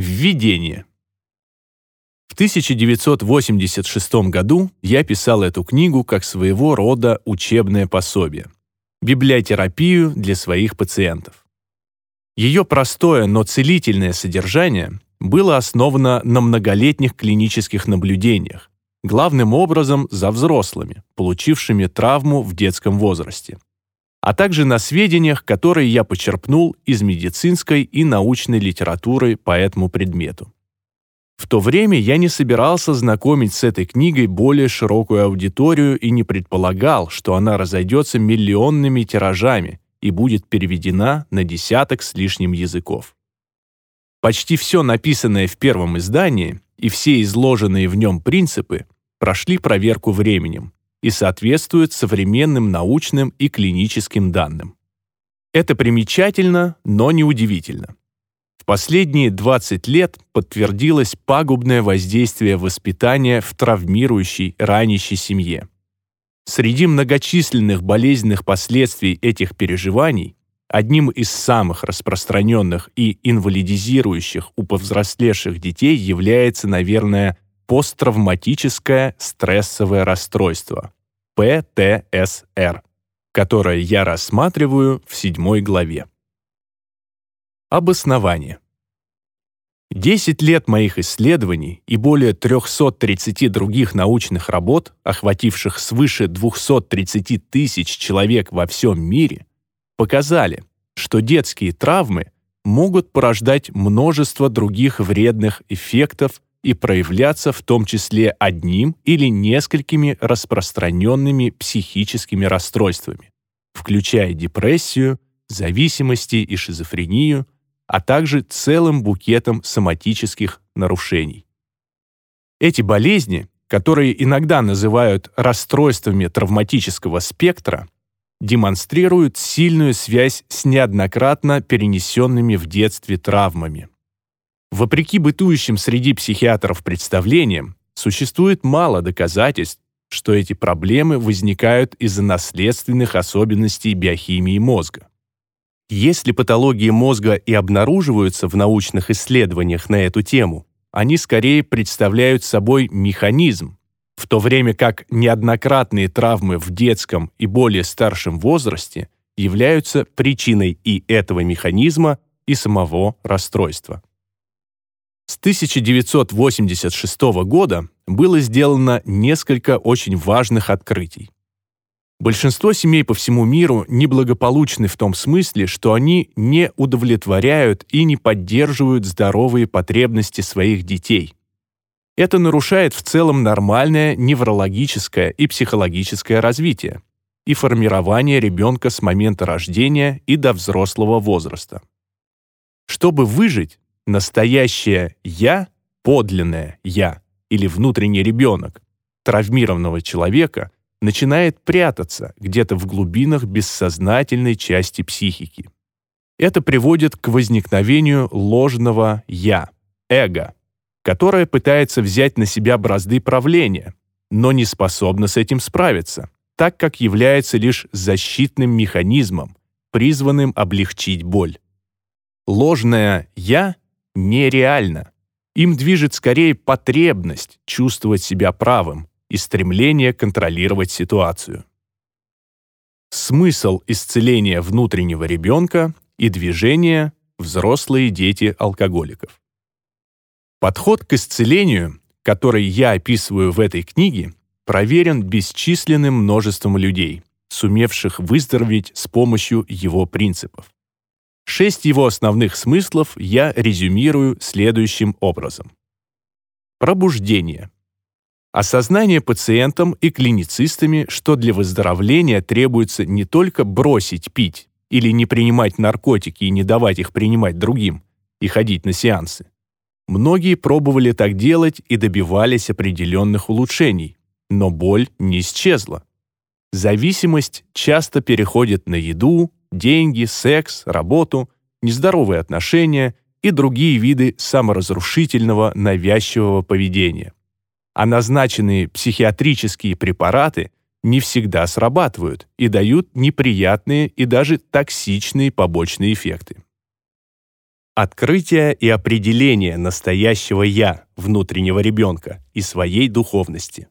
Введение. В 1986 году я писал эту книгу как своего рода учебное пособие. Библиотерапию для своих пациентов. Ее простое, но целительное содержание было основано на многолетних клинических наблюдениях, главным образом за взрослыми, получившими травму в детском возрасте, а также на сведениях, которые я почерпнул из медицинской и научной литературы по этому предмету. В то время я не собирался знакомить с этой книгой более широкую аудиторию и не предполагал, что она разойдется миллионными тиражами и будет переведена на десяток с лишним языков. Почти все написанное в первом издании и все изложенные в нем принципы прошли проверку временем и соответствуют современным научным и клиническим данным. Это примечательно, но не удивительно. В последние 20 лет подтвердилось пагубное воздействие воспитания в травмирующей, ранящей семье. Среди многочисленных болезненных последствий этих переживаний одним из самых распространенных и инвалидизирующих у повзрослевших детей является, наверное, посттравматическое стрессовое расстройство – ПТСР, которое я рассматриваю в седьмой главе. Обоснование. 10 лет моих исследований и более 330 других научных работ, охвативших свыше 230 тысяч человек во всем мире, показали, что детские травмы могут порождать множество других вредных эффектов и проявляться в том числе одним или несколькими распространенными психическими расстройствами, включая депрессию, зависимости и шизофрению, а также целым букетом соматических нарушений. Эти болезни, которые иногда называют расстройствами травматического спектра, демонстрируют сильную связь с неоднократно перенесенными в детстве травмами. Вопреки бытующим среди психиатров представлениям, существует мало доказательств, что эти проблемы возникают из-за наследственных особенностей биохимии мозга. Если патологии мозга и обнаруживаются в научных исследованиях на эту тему, они скорее представляют собой механизм, в то время как неоднократные травмы в детском и более старшем возрасте являются причиной и этого механизма, и самого расстройства. С 1986 года было сделано несколько очень важных открытий. Большинство семей по всему миру неблагополучны в том смысле, что они не удовлетворяют и не поддерживают здоровые потребности своих детей. Это нарушает в целом нормальное неврологическое и психологическое развитие и формирование ребенка с момента рождения и до взрослого возраста. Чтобы выжить, настоящее «я», подлинное «я» или внутренний ребенок травмированного человека – начинает прятаться где-то в глубинах бессознательной части психики. Это приводит к возникновению ложного «я», эго, которое пытается взять на себя бразды правления, но не способно с этим справиться, так как является лишь защитным механизмом, призванным облегчить боль. Ложное «я» нереально. Им движет скорее потребность чувствовать себя правым, и стремление контролировать ситуацию. Смысл исцеления внутреннего ребенка и движения взрослые дети алкоголиков. Подход к исцелению, который я описываю в этой книге, проверен бесчисленным множеством людей, сумевших выздороветь с помощью его принципов. Шесть его основных смыслов я резюмирую следующим образом. Пробуждение. Осознание пациентам и клиницистами, что для выздоровления требуется не только бросить пить или не принимать наркотики и не давать их принимать другим, и ходить на сеансы. Многие пробовали так делать и добивались определенных улучшений, но боль не исчезла. Зависимость часто переходит на еду, деньги, секс, работу, нездоровые отношения и другие виды саморазрушительного навязчивого поведения а назначенные психиатрические препараты не всегда срабатывают и дают неприятные и даже токсичные побочные эффекты. Открытие и определение настоящего «я» внутреннего ребенка и своей духовности.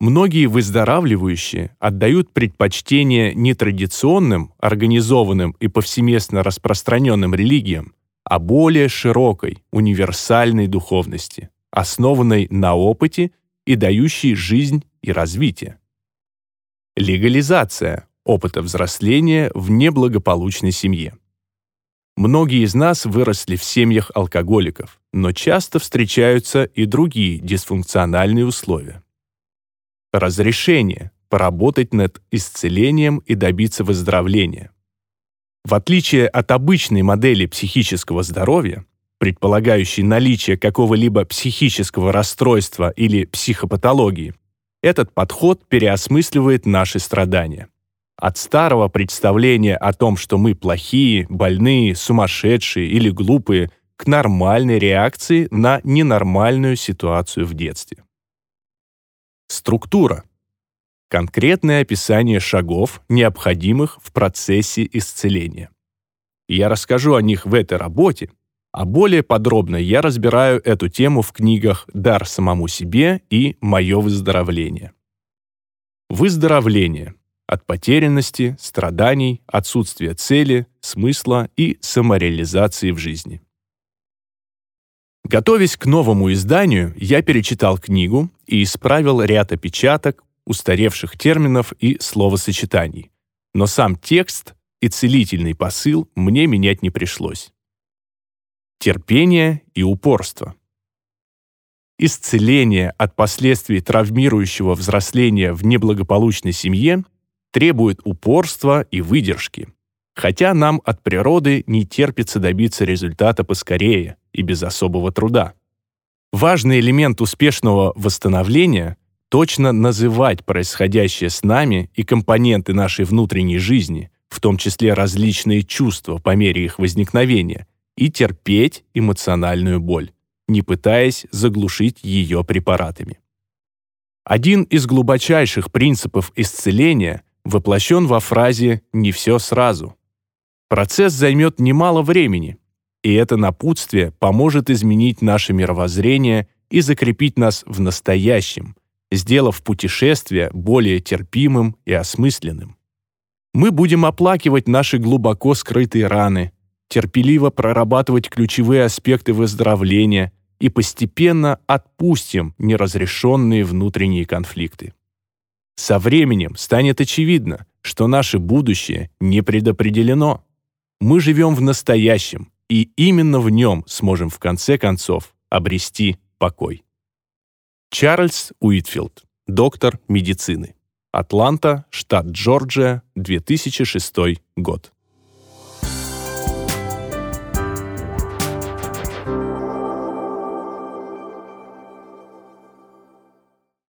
Многие выздоравливающие отдают предпочтение не традиционным, организованным и повсеместно распространенным религиям, а более широкой, универсальной духовности, основанной на опыте и дающей жизнь и развитие. Легализация опыта взросления в неблагополучной семье. Многие из нас выросли в семьях алкоголиков, но часто встречаются и другие дисфункциональные условия разрешение поработать над исцелением и добиться выздоровления. В отличие от обычной модели психического здоровья, предполагающей наличие какого-либо психического расстройства или психопатологии, этот подход переосмысливает наши страдания. От старого представления о том, что мы плохие, больные, сумасшедшие или глупые, к нормальной реакции на ненормальную ситуацию в детстве. Структура. Конкретное описание шагов, необходимых в процессе исцеления. Я расскажу о них в этой работе, а более подробно я разбираю эту тему в книгах «Дар самому себе» и «Мое выздоровление». Выздоровление от потерянности, страданий, отсутствия цели, смысла и самореализации в жизни. Готовясь к новому изданию, я перечитал книгу и исправил ряд опечаток, устаревших терминов и словосочетаний. Но сам текст и целительный посыл мне менять не пришлось. Терпение и упорство. Исцеление от последствий травмирующего взросления в неблагополучной семье требует упорства и выдержки, хотя нам от природы не терпится добиться результата поскорее и без особого труда. Важный элемент успешного восстановления — точно называть происходящее с нами и компоненты нашей внутренней жизни, в том числе различные чувства по мере их возникновения, и терпеть эмоциональную боль, не пытаясь заглушить ее препаратами. Один из глубочайших принципов исцеления воплощен во фразе «не все сразу». Процесс займет немало времени, и это напутствие поможет изменить наше мировоззрение и закрепить нас в настоящем, сделав путешествие более терпимым и осмысленным. Мы будем оплакивать наши глубоко скрытые раны, терпеливо прорабатывать ключевые аспекты выздоровления и постепенно отпустим неразрешенные внутренние конфликты. Со временем станет очевидно, что наше будущее не предопределено. Мы живем в настоящем, и именно в нем сможем в конце концов обрести покой. Чарльз Уитфилд, доктор медицины. Атланта, штат Джорджия, 2006 год.